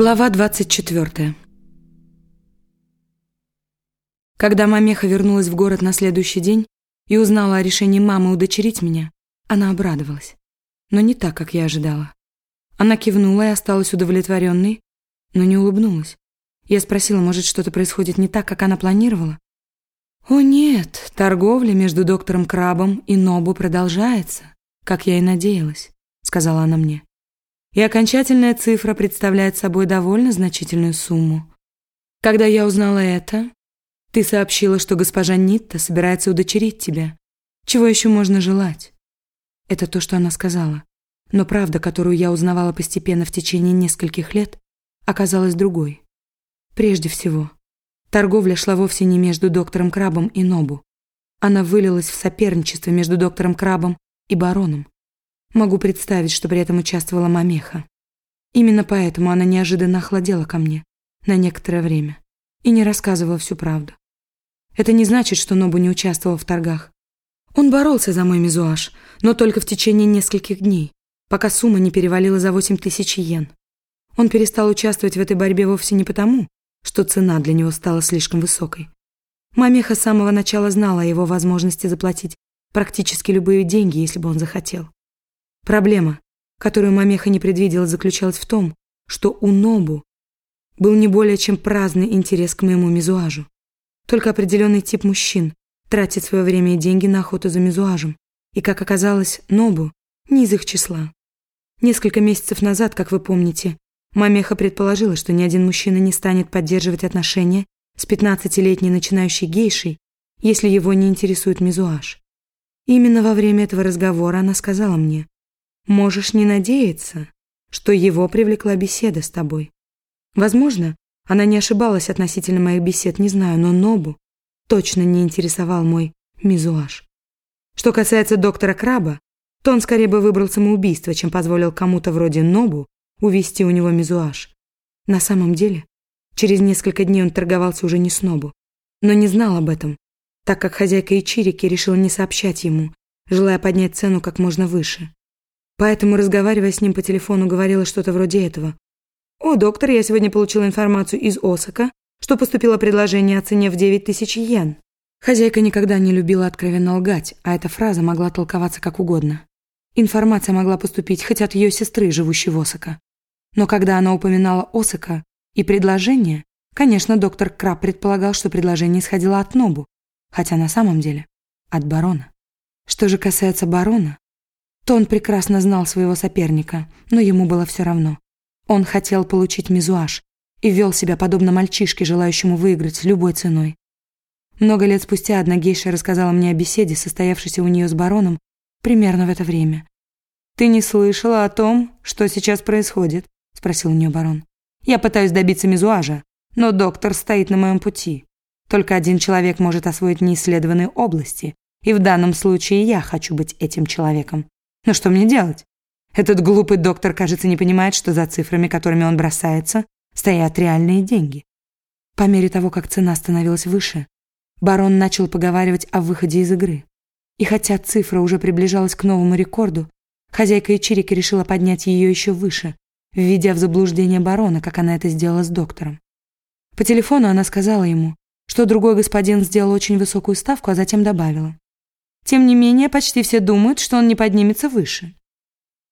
Глава 24. Когда Мамеха вернулась в город на следующий день и узнала о решении мамы удочерить меня, она обрадовалась. Но не так, как я ожидала. Она кивнула и осталась удовлетворенной, но не улыбнулась. Я спросила, может, что-то происходит не так, как она планировала? «О нет, торговля между доктором Крабом и Нобу продолжается, как я и надеялась», — сказала она мне и окончательная цифра представляет собой довольно значительную сумму. Когда я узнала это, ты сообщила, что госпожа Нитта собирается удочерить тебя. Чего еще можно желать? Это то, что она сказала. Но правда, которую я узнавала постепенно в течение нескольких лет, оказалась другой. Прежде всего, торговля шла вовсе не между доктором Крабом и Нобу. Она вылилась в соперничество между доктором Крабом и бароном. Могу представить, что при этом участвовала Мамеха. Именно поэтому она неожиданно охладела ко мне на некоторое время и не рассказывала всю правду. Это не значит, что Нобу не участвовал в торгах. Он боролся за мой мизуаж, но только в течение нескольких дней, пока сумма не перевалила за 8 тысяч йен. Он перестал участвовать в этой борьбе вовсе не потому, что цена для него стала слишком высокой. Мамеха с самого начала знала о его возможности заплатить практически любые деньги, если бы он захотел. Проблема, которую Мамеха не предвидела, заключалась в том, что у Нобу был не более чем праздный интерес к моему мизуажу. Только определенный тип мужчин тратит свое время и деньги на охоту за мизуажем, и, как оказалось, Нобу не из их числа. Несколько месяцев назад, как вы помните, Мамеха предположила, что ни один мужчина не станет поддерживать отношения с 15-летней начинающей гейшей, если его не интересует мизуаж. Именно во время этого разговора она сказала мне, Можешь не надеяться, что его привлекла беседа с тобой. Возможно, она не ошибалась относительно моих бесед, не знаю, но Нобу точно не интересовал мой мизуаж. Что касается доктора Краба, то он скорее бы выбрал самоубийство, чем позволил кому-то вроде Нобу увести у него мизуаж. На самом деле, через несколько дней он торговался уже не с Нобу, но не знал об этом, так как хозяйка Ичирики решила не сообщать ему, желая поднять цену как можно выше. Поэтому, разговаривая с ним по телефону, говорила что-то вроде этого. «О, доктор, я сегодня получила информацию из Осака, что поступило предложение о цене в 9 тысяч йен». Хозяйка никогда не любила откровенно лгать, а эта фраза могла толковаться как угодно. Информация могла поступить хоть от ее сестры, живущей в Осака. Но когда она упоминала Осака и предложение, конечно, доктор Краб предполагал, что предложение исходило от Нобу, хотя на самом деле от барона. Что же касается барона, то он прекрасно знал своего соперника, но ему было все равно. Он хотел получить мизуаж и вел себя подобно мальчишке, желающему выиграть любой ценой. Много лет спустя одна гейша рассказала мне о беседе, состоявшейся у нее с бароном, примерно в это время. «Ты не слышала о том, что сейчас происходит?» – спросил у нее барон. «Я пытаюсь добиться мизуажа, но доктор стоит на моем пути. Только один человек может освоить неисследованные области, и в данном случае я хочу быть этим человеком. Но что мне делать? Этот глупый доктор, кажется, не понимает, что за цифрами, которыми он бросается, стоят реальные деньги. По мере того, как цена становилась выше, барон начал поговаривать о выходе из игры. И хотя цифра уже приближалась к новому рекорду, хозяйка Ичирики решила поднять ее еще выше, введя в заблуждение барона, как она это сделала с доктором. По телефону она сказала ему, что другой господин сделал очень высокую ставку, а затем добавила. Тем не менее, почти все думают, что он не поднимется выше.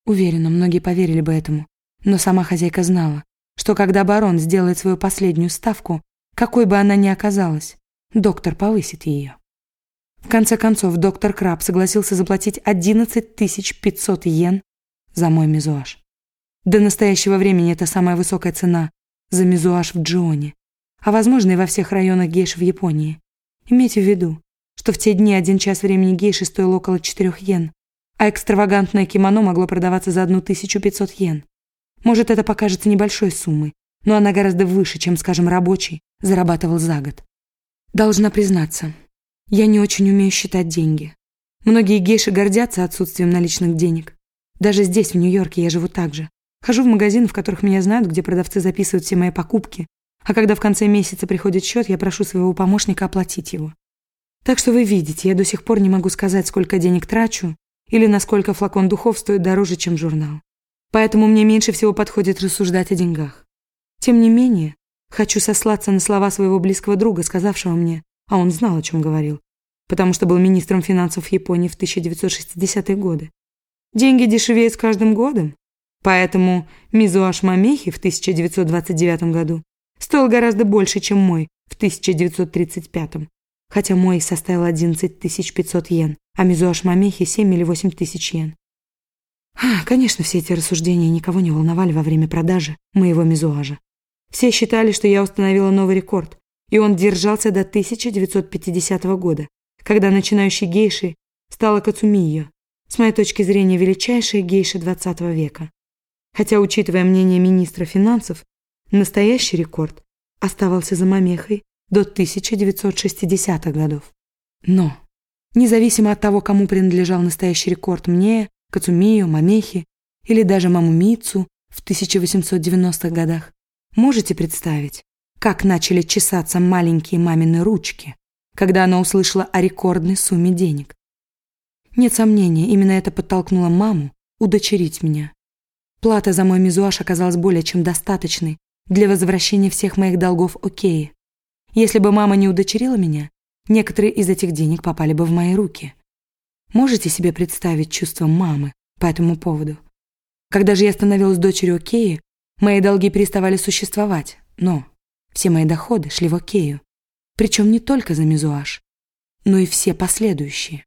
Уверена, многие поверили бы этому. Но сама хозяйка знала, что когда барон сделает свою последнюю ставку, какой бы она ни оказалась, доктор повысит ее. В конце концов, доктор Краб согласился заплатить 11 500 йен за мой мизуаж. До настоящего времени это самая высокая цена за мизуаж в Джионе, а возможно и во всех районах гейш в Японии. Имейте в виду, что в те дни один час времени гейши стоил около 4 йен, а экстравагантное кимоно могло продаваться за 1500 йен. Может, это покажется небольшой суммой, но она гораздо выше, чем, скажем, рабочий зарабатывал за год. Должна признаться, я не очень умею считать деньги. Многие гейши гордятся отсутствием наличных денег. Даже здесь, в Нью-Йорке, я живу так же. Хожу в магазины, в которых меня знают, где продавцы записывают все мои покупки, а когда в конце месяца приходит счет, я прошу своего помощника оплатить его. Так что вы видите, я до сих пор не могу сказать, сколько денег трачу или насколько флакон духов стоит дороже, чем журнал. Поэтому мне меньше всего подходит рассуждать о деньгах. Тем не менее, хочу сослаться на слова своего близкого друга, сказавшего мне, а он знал, о чем говорил, потому что был министром финансов Японии в 1960-е годы. Деньги дешевеют с каждым годом, поэтому Мизуаш Мамехи в 1929 году стоил гораздо больше, чем мой в 1935, хотя мой составил 11 500 йен, а Мизуаш Мамехи 7 или 8 тысяч йен. Конечно, все эти рассуждения никого не волновали во время продажи моего мизуажа. Все считали, что я установила новый рекорд, и он держался до 1950 года, когда начинающей гейшей стала Кацумиё, с моей точки зрения величайшая гейша 20 века. Хотя, учитывая мнение министра финансов, настоящий рекорд оставался за Мамехой до 1960-х годов. Но, независимо от того, кому принадлежал настоящий рекорд, мне, Кацумию, Мамехи или даже Мамумицу в 1890-х годах, можете представить, как начали чесаться маленькие мамины ручки, когда она услышала о рекордной сумме денег. Нет сомнения, именно это подтолкнуло маму удочерить меня. Плата за мой мизуаж оказалась более чем достаточной для возвращения всех моих долгов Окее. Если бы мама не удочерила меня, некоторые из этих денег попали бы в мои руки. Можете себе представить чувство мамы по этому поводу? Когда же я становилась дочерью Океи, мои долги переставали существовать, но все мои доходы шли в Окею. Причем не только за мизуаж, но и все последующие.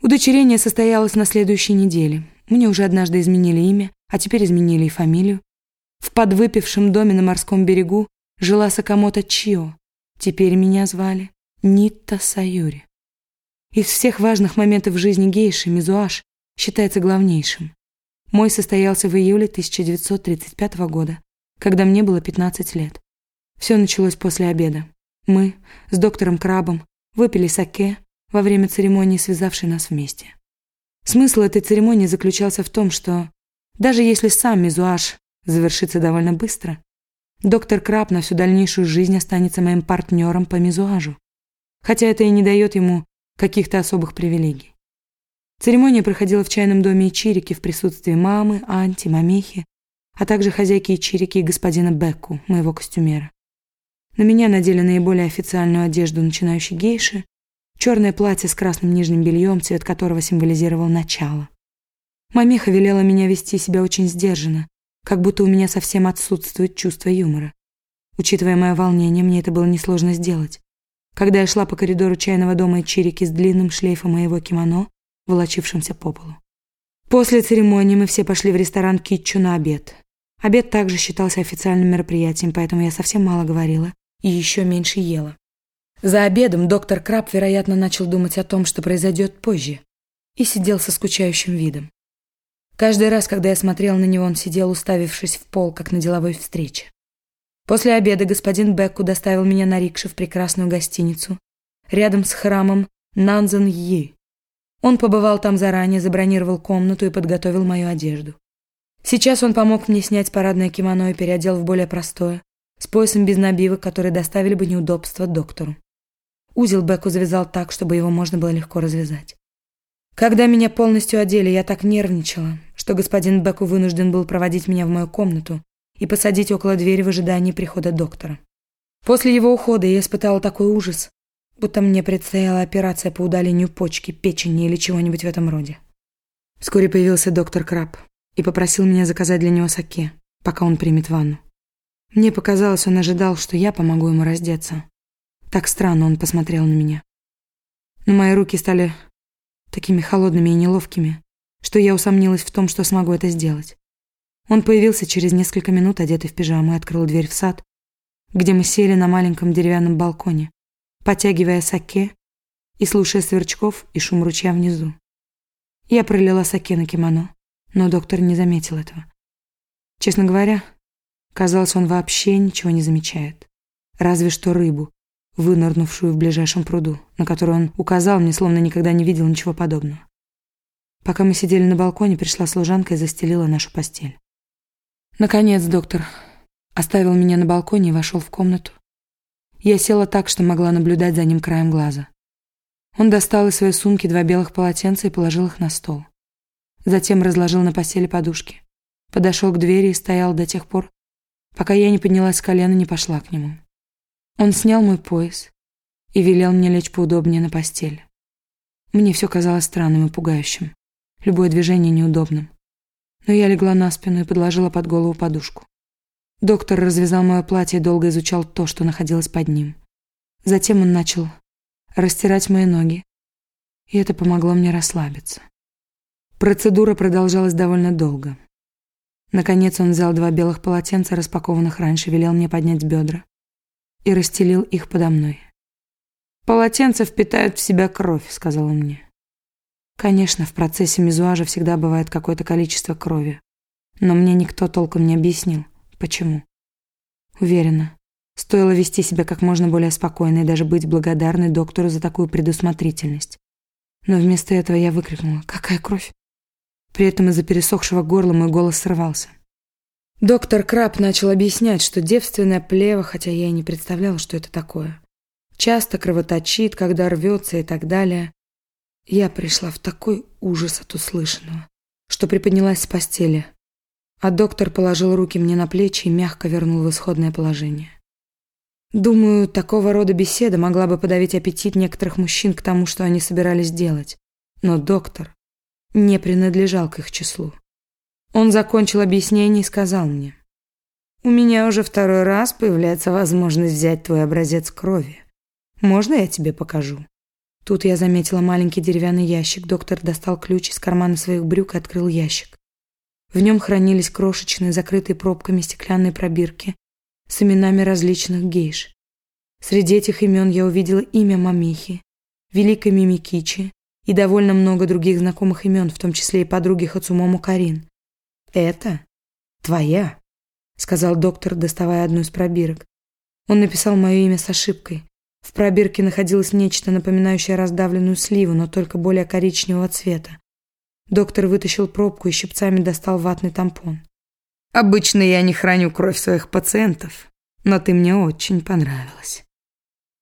Удочерение состоялось на следующей неделе. Мне уже однажды изменили имя, а теперь изменили и фамилию. В подвыпившем доме на морском берегу жила Сакамото Чио. Теперь меня звали Нитта Саюри. Из всех важных моментов в жизни гейши Мизуаш считается главнейшим. Мой состоялся в июле 1935 года, когда мне было 15 лет. Все началось после обеда. Мы с доктором Крабом выпили саке во время церемонии, связавшей нас вместе. Смысл этой церемонии заключался в том, что даже если сам мизуаж завершится довольно быстро, доктор Краб на всю дальнейшую жизнь останется моим партнером по мизуажу, хотя это и не дает ему каких-то особых привилегий. Церемония проходила в чайном доме Ичирики в присутствии мамы, Анти, Мамехи, а также хозяйки Ичирики и господина Бекку, моего костюмера. На меня надели наиболее официальную одежду начинающей гейши, черное платье с красным нижним бельем, цвет которого символизировал начало. Мамеха велела меня вести себя очень сдержанно, как будто у меня совсем отсутствует чувство юмора. Учитывая мое волнение, мне это было несложно сделать. Когда я шла по коридору чайного дома Чирики с длинным шлейфом моего кимоно, волочившимся по полу. После церемонии мы все пошли в ресторан Китчу на обед. Обед также считался официальным мероприятием, поэтому я совсем мало говорила и еще меньше ела. За обедом доктор Краб, вероятно, начал думать о том, что произойдет позже, и сидел со скучающим видом. Каждый раз, когда я смотрел на него, он сидел, уставившись в пол, как на деловой встрече. После обеда господин Бекку доставил меня на рикше в прекрасную гостиницу, рядом с храмом Нанзан-Йи. Он побывал там заранее, забронировал комнату и подготовил мою одежду. Сейчас он помог мне снять парадное кимоно и переодел в более простое, с поясом без набивок, которые доставили бы неудобства доктору. Узел Беку завязал так, чтобы его можно было легко развязать. Когда меня полностью одели, я так нервничала, что господин Беку вынужден был проводить меня в мою комнату и посадить около двери в ожидании прихода доктора. После его ухода я испытала такой ужас, будто мне предстояла операция по удалению почки, печени или чего-нибудь в этом роде. Вскоре появился доктор Краб и попросил меня заказать для него саке, пока он примет ванну. Мне показалось, он ожидал, что я помогу ему раздеться. Так странно он посмотрел на меня. Но мои руки стали такими холодными и неловкими, что я усомнилась в том, что смогу это сделать. Он появился через несколько минут, одетый в пижаму, и открыл дверь в сад, где мы сели на маленьком деревянном балконе, потягивая саке и слушая сверчков и шум ручья внизу. Я пролила саке на кимоно, но доктор не заметил этого. Честно говоря, Казалось, он вообще ничего не замечает. Разве что рыбу, вынырнувшую в ближайшем пруду, на которую он указал мне, словно никогда не видел ничего подобного. Пока мы сидели на балконе, пришла служанка и застелила нашу постель. Наконец доктор оставил меня на балконе и вошел в комнату. Я села так, что могла наблюдать за ним краем глаза. Он достал из своей сумки два белых полотенца и положил их на стол. Затем разложил на постели подушки. Подошел к двери и стоял до тех пор, пока я не поднялась с колена и не пошла к нему. Он снял мой пояс и велел мне лечь поудобнее на постель. Мне все казалось странным и пугающим, любое движение неудобным. Но я легла на спину и подложила под голову подушку. Доктор развязал мое платье и долго изучал то, что находилось под ним. Затем он начал растирать мои ноги, и это помогло мне расслабиться. Процедура продолжалась довольно долго. Наконец он взял два белых полотенца, распакованных раньше, велел мне поднять бедра и расстелил их подо мной. «Полотенца впитают в себя кровь», — сказал он мне. Конечно, в процессе мезуажа всегда бывает какое-то количество крови, но мне никто толком не объяснил, почему. Уверена, стоило вести себя как можно более спокойно и даже быть благодарной доктору за такую предусмотрительность. Но вместо этого я выкрикнула «Какая кровь?». При этом из-за пересохшего горла мой голос срывался. Доктор Краб начал объяснять, что девственная плева, хотя я и не представляла, что это такое, часто кровоточит, когда рвется и так далее. Я пришла в такой ужас от услышанного, что приподнялась с постели, а доктор положил руки мне на плечи и мягко вернул в исходное положение. Думаю, такого рода беседа могла бы подавить аппетит некоторых мужчин к тому, что они собирались делать. Но доктор не принадлежал к их числу. Он закончил объяснение и сказал мне. «У меня уже второй раз появляется возможность взять твой образец крови. Можно я тебе покажу?» Тут я заметила маленький деревянный ящик. Доктор достал ключ из кармана своих брюк и открыл ящик. В нем хранились крошечные, закрытые пробками стеклянные пробирки с именами различных гейш. Среди этих имен я увидела имя Мамихи, Великой Мимикичи и довольно много других знакомых имен, в том числе и подруги Хацумому Карин. «Это твоя», — сказал доктор, доставая одну из пробирок. Он написал мое имя с ошибкой. В пробирке находилось нечто напоминающее раздавленную сливу, но только более коричневого цвета. Доктор вытащил пробку и щипцами достал ватный тампон. «Обычно я не храню кровь своих пациентов, но ты мне очень понравилась.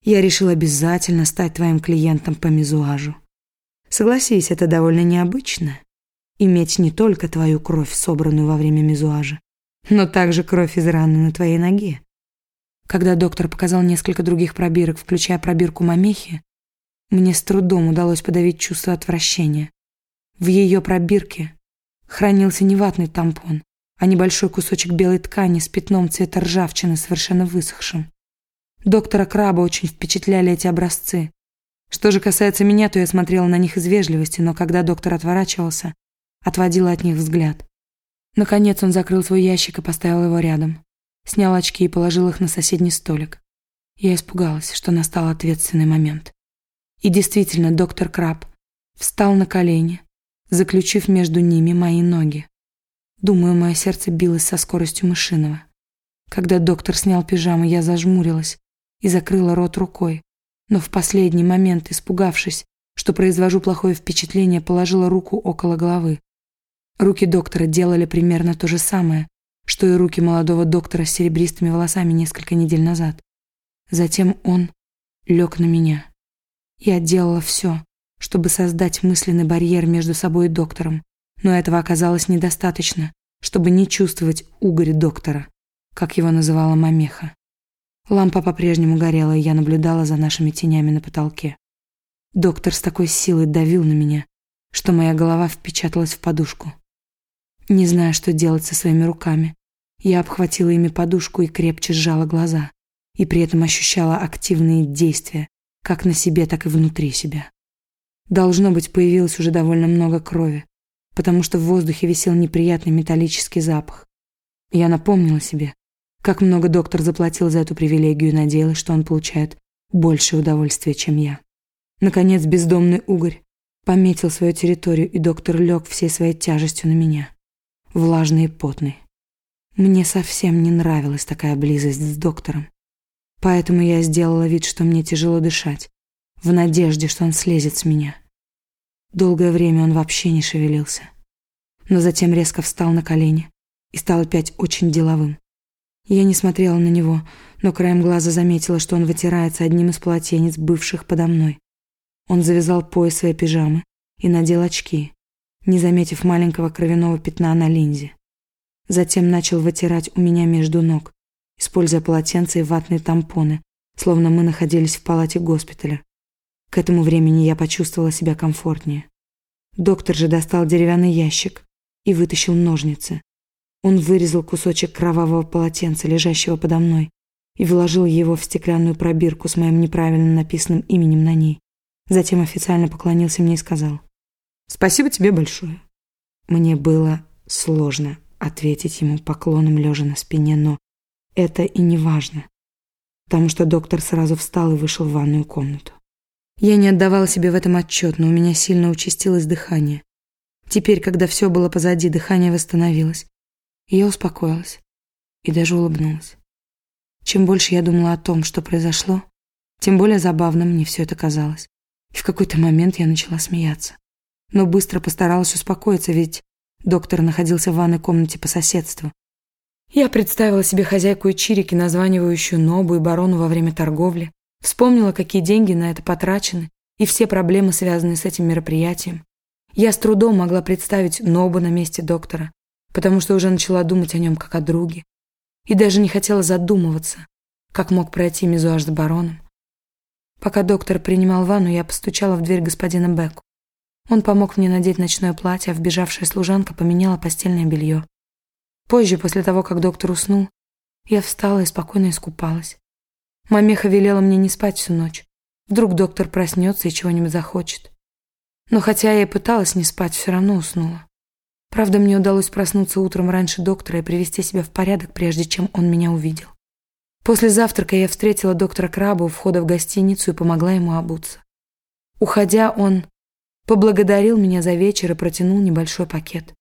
Я решил обязательно стать твоим клиентом по мезуажу. Согласись, это довольно необычно. Иметь не только твою кровь, собранную во время мезуажа, но также кровь из раны на твоей ноге. Когда доктор показал несколько других пробирок, включая пробирку мамехи, мне с трудом удалось подавить чувство отвращения. В ее пробирке хранился не ватный тампон, а небольшой кусочек белой ткани с пятном цвета ржавчины, совершенно высохшим. Доктора Краба очень впечатляли эти образцы. Что же касается меня, то я смотрела на них из вежливости, но когда доктор отворачивался, отводила от них взгляд. Наконец он закрыл свой ящик и поставил его рядом снял очки и положил их на соседний столик. Я испугалась, что настал ответственный момент. И действительно, доктор Краб встал на колени, заключив между ними мои ноги. Думаю, мое сердце билось со скоростью мышиного. Когда доктор снял пижаму, я зажмурилась и закрыла рот рукой, но в последний момент, испугавшись, что произвожу плохое впечатление, положила руку около головы. Руки доктора делали примерно то же самое, что и руки молодого доктора с серебристыми волосами несколько недель назад. Затем он лег на меня. Я делала все, чтобы создать мысленный барьер между собой и доктором, но этого оказалось недостаточно, чтобы не чувствовать угорь доктора, как его называла Мамеха. Лампа по-прежнему горела, и я наблюдала за нашими тенями на потолке. Доктор с такой силой давил на меня, что моя голова впечаталась в подушку. Не зная, что делать со своими руками, я обхватила ими подушку и крепче сжала глаза, и при этом ощущала активные действия, как на себе, так и внутри себя. Должно быть, появилось уже довольно много крови, потому что в воздухе висел неприятный металлический запах. Я напомнила себе, как много доктор заплатил за эту привилегию и надеялась, что он получает больше удовольствия, чем я. Наконец, бездомный угорь пометил свою территорию, и доктор лег всей своей тяжестью на меня влажный и потный. Мне совсем не нравилась такая близость с доктором. Поэтому я сделала вид, что мне тяжело дышать, в надежде, что он слезет с меня. Долгое время он вообще не шевелился. Но затем резко встал на колени и стал опять очень деловым. Я не смотрела на него, но краем глаза заметила, что он вытирается одним из полотенец, бывших подо мной. Он завязал пояс своей пижамы и надел очки, не заметив маленького кровяного пятна на линзе. Затем начал вытирать у меня между ног, используя полотенца и ватные тампоны, словно мы находились в палате госпиталя. К этому времени я почувствовала себя комфортнее. Доктор же достал деревянный ящик и вытащил ножницы. Он вырезал кусочек кровавого полотенца, лежащего подо мной, и вложил его в стеклянную пробирку с моим неправильно написанным именем на ней. Затем официально поклонился мне и сказал «Спасибо тебе большое». Мне было сложно ответить ему поклоном лежа на спине, но это и не важно, потому что доктор сразу встал и вышел в ванную комнату. Я не отдавала себе в этом отчет, но у меня сильно участилось дыхание. Теперь, когда все было позади, дыхание восстановилось. Я успокоилась и даже улыбнулась. Чем больше я думала о том, что произошло, тем более забавным мне все это казалось. И в какой-то момент я начала смеяться. Но быстро постаралась успокоиться, ведь доктор находился в ванной комнате по соседству. Я представила себе хозяйку и чирики, названивающую Нобу и барону во время торговли, вспомнила, какие деньги на это потрачены и все проблемы, связанные с этим мероприятием. Я с трудом могла представить Нобу на месте доктора, потому что уже начала думать о нем как о друге. И даже не хотела задумываться, как мог пройти мизуаж с бароном. Пока доктор принимал ванну, я постучала в дверь господина Беку. Он помог мне надеть ночное платье, а вбежавшая служанка поменяла постельное белье. Позже, после того, как доктор уснул, я встала и спокойно искупалась. Мамеха велела мне не спать всю ночь. Вдруг доктор проснется и чего-нибудь захочет. Но хотя я и пыталась не спать, все равно уснула. Правда, мне удалось проснуться утром раньше доктора и привести себя в порядок, прежде чем он меня увидел. После завтрака я встретила доктора Краба у входа в гостиницу и помогла ему обуться. Уходя, он поблагодарил меня за вечер и протянул небольшой пакет.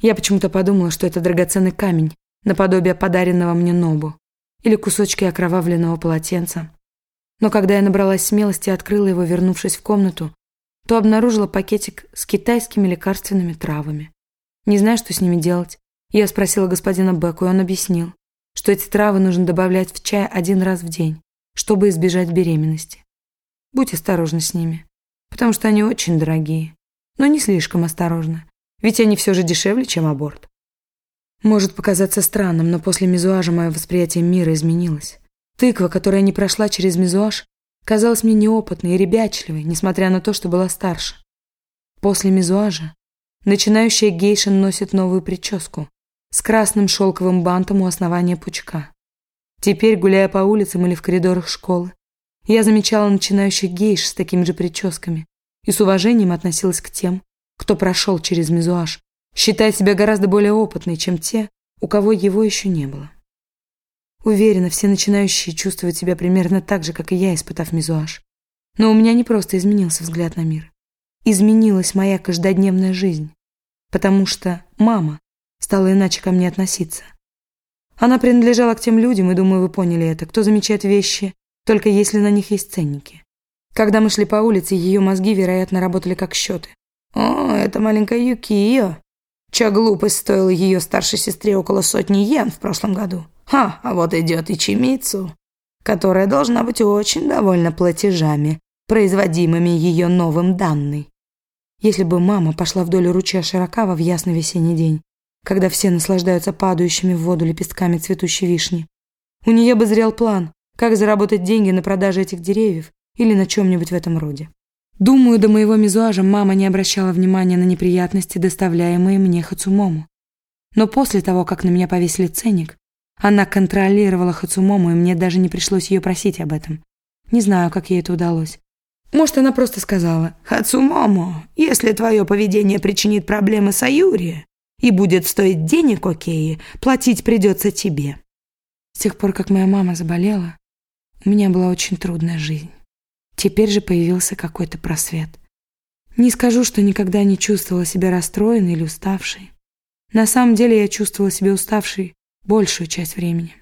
Я почему-то подумала, что это драгоценный камень, наподобие подаренного мне Нобу, или кусочки окровавленного полотенца. Но когда я набралась смелости и открыла его, вернувшись в комнату, то обнаружила пакетик с китайскими лекарственными травами. Не знаю, что с ними делать. Я спросила господина Беку, и он объяснил, что эти травы нужно добавлять в чай один раз в день, чтобы избежать беременности. Будь осторожна с ними, потому что они очень дорогие, но не слишком осторожна. Ведь они все же дешевле, чем аборт. Может показаться странным, но после мезуажа мое восприятие мира изменилось. Тыква, которая не прошла через мезуаж, казалась мне неопытной и ребячливой, несмотря на то, что была старше. После мезуажа начинающая гейша носит новую прическу с красным шелковым бантом у основания пучка. Теперь, гуляя по улицам или в коридорах школы, я замечала начинающих гейш с такими же прическами и с уважением относилась к тем, кто прошел через мезуаж, считая себя гораздо более опытной, чем те, у кого его еще не было. Уверена, все начинающие чувствуют себя примерно так же, как и я, испытав мезуаж. Но у меня не просто изменился взгляд на мир. Изменилась моя каждодневная жизнь, потому что мама стала иначе ко мне относиться. Она принадлежала к тем людям, и, думаю, вы поняли это, кто замечает вещи, только если на них есть ценники. Когда мы шли по улице, ее мозги, вероятно, работали как счеты. «О, это маленькая Юкио. Чья глупость стоила ее старшей сестре около сотни йен в прошлом году. Ха, а вот идет и Чимицу, которая должна быть очень довольна платежами, производимыми ее новым данной. Если бы мама пошла вдоль ручья Широкава в ясный весенний день, когда все наслаждаются падающими в воду лепестками цветущей вишни, у нее бы зрел план, как заработать деньги на продаже этих деревьев или на чем-нибудь в этом роде. Думаю, до моего мизуажа мама не обращала внимания на неприятности, доставляемые мне Хацумому. Но после того, как на меня повесили ценник, она контролировала Хацумому, и мне даже не пришлось ее просить об этом. Не знаю, как ей это удалось. Может, она просто сказала, «Хацумому, если твое поведение причинит проблемы Саюри и будет стоить денег Океи, платить придется тебе». С тех пор, как моя мама заболела, у меня была очень трудная жизнь. Теперь же появился какой-то просвет. Не скажу, что никогда не чувствовала себя расстроенной или уставшей. На самом деле я чувствовала себя уставшей большую часть времени.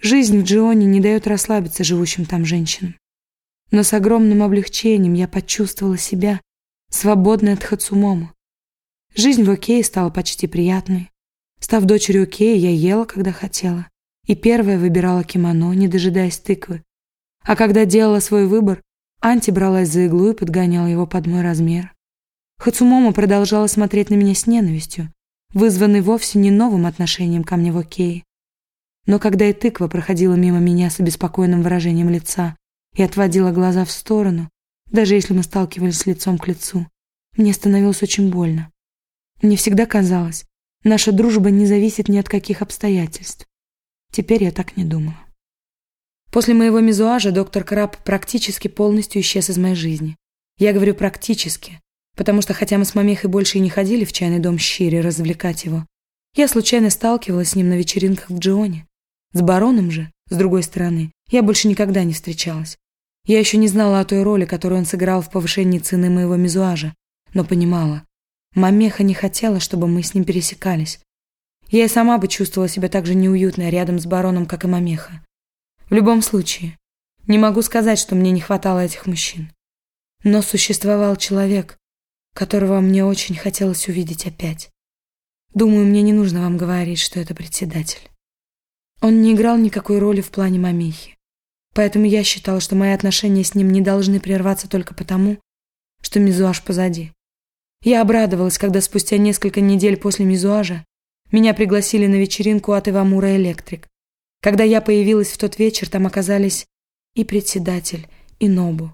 Жизнь в Джионе не дает расслабиться живущим там женщинам. Но с огромным облегчением я почувствовала себя свободной от Хацумому. Жизнь в Окее стала почти приятной. Став дочерью Окея, я ела, когда хотела. И первая выбирала кимоно, не дожидаясь тыквы. А когда делала свой выбор, Анти бралась за иглу и подгоняла его под мой размер. Хацумомо продолжала смотреть на меня с ненавистью, вызванной вовсе не новым отношением ко мне в Окее. Но когда и тыква проходила мимо меня с обеспокоенным выражением лица и отводила глаза в сторону, даже если мы сталкивались лицом к лицу, мне становилось очень больно. Мне всегда казалось, наша дружба не зависит ни от каких обстоятельств. Теперь я так не думала. После моего мизуажа доктор Краб практически полностью исчез из моей жизни. Я говорю «практически», потому что хотя мы с мамехой больше и не ходили в чайный дом Щири развлекать его, я случайно сталкивалась с ним на вечеринках в Джионе. С бароном же, с другой стороны, я больше никогда не встречалась. Я еще не знала о той роли, которую он сыграл в повышении цены моего мизуажа, но понимала. Мамеха не хотела, чтобы мы с ним пересекались. Я и сама бы чувствовала себя так же неуютно рядом с бароном, как и Мамеха. В любом случае, не могу сказать, что мне не хватало этих мужчин. Но существовал человек, которого мне очень хотелось увидеть опять. Думаю, мне не нужно вам говорить, что это председатель. Он не играл никакой роли в плане мамихи. Поэтому я считала, что мои отношения с ним не должны прерваться только потому, что мизуаж позади. Я обрадовалась, когда спустя несколько недель после мизуажа меня пригласили на вечеринку от Ивамура Электрик. Когда я появилась в тот вечер, там оказались и председатель, и Нобу.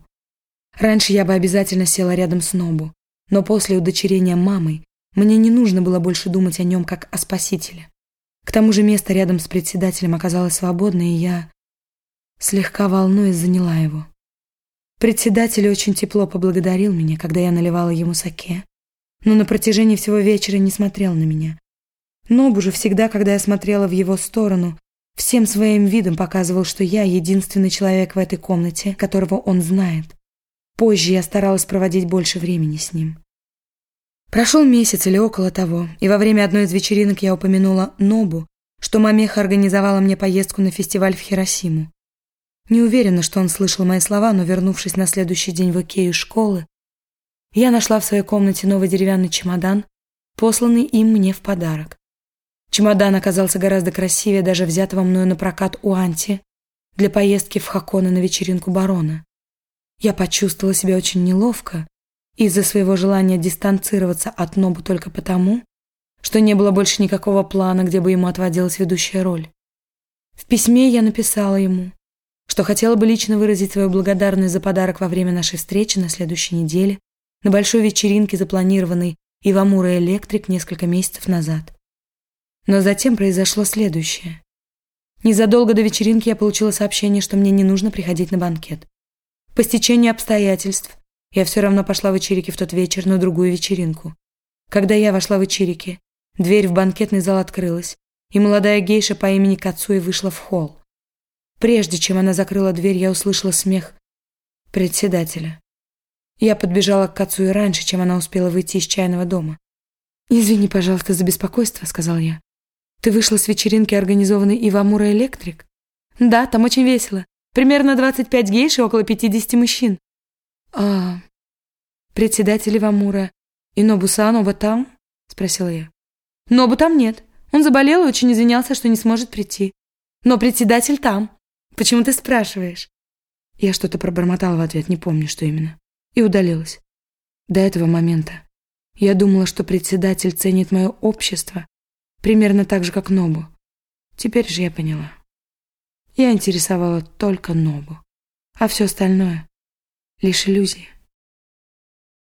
Раньше я бы обязательно села рядом с Нобу, но после удочерения мамой мне не нужно было больше думать о нем как о спасителе. К тому же место рядом с председателем оказалось свободно, и я, слегка волнуясь, заняла его. Председатель очень тепло поблагодарил меня, когда я наливала ему саке, но на протяжении всего вечера не смотрел на меня. Нобу же всегда, когда я смотрела в его сторону, всем своим видом показывал, что я единственный человек в этой комнате, которого он знает. Позже я старалась проводить больше времени с ним. Прошел месяц или около того, и во время одной из вечеринок я упомянула Нобу, что Мамеха организовала мне поездку на фестиваль в Хиросиму. Не уверена, что он слышал мои слова, но вернувшись на следующий день в Икею школы, я нашла в своей комнате новый деревянный чемодан, посланный им мне в подарок. Чемодан оказался гораздо красивее даже взятого мною на прокат у Анти для поездки в Хакона на вечеринку барона. Я почувствовала себя очень неловко, из-за своего желания дистанцироваться от Нобу только потому, что не было больше никакого плана, где бы ему отводилась ведущая роль. В письме я написала ему, что хотела бы лично выразить свою благодарность за подарок во время нашей встречи на следующей неделе на большой вечеринке, запланированной Ивамура Электрик несколько месяцев назад. Но затем произошло следующее. Незадолго до вечеринки я получила сообщение, что мне не нужно приходить на банкет. По стечению обстоятельств я все равно пошла в Ичирике в тот вечер на другую вечеринку. Когда я вошла в Ичирике, дверь в банкетный зал открылась, и молодая гейша по имени Кацуи вышла в холл. Прежде чем она закрыла дверь, я услышала смех председателя. Я подбежала к Кацуи раньше, чем она успела выйти из чайного дома. «Извини, пожалуйста, за беспокойство», — сказал я. «Ты вышла с вечеринки, организованной Ивамура Электрик?» «Да, там очень весело. Примерно 25 гейш и около 50 мужчин. «А председатель Ивамура и Нобусан оба там?» – спросила я. «Нобу там нет. Он заболел и очень извинялся, что не сможет прийти. Но председатель там. Почему ты спрашиваешь?» Я что-то пробормотала в ответ, не помню, что именно. И удалилась. До этого момента я думала, что председатель ценит мое общество примерно так же, как Нобу. Теперь же я поняла. Я интересовала только Нобу, а все остальное лишь иллюзии.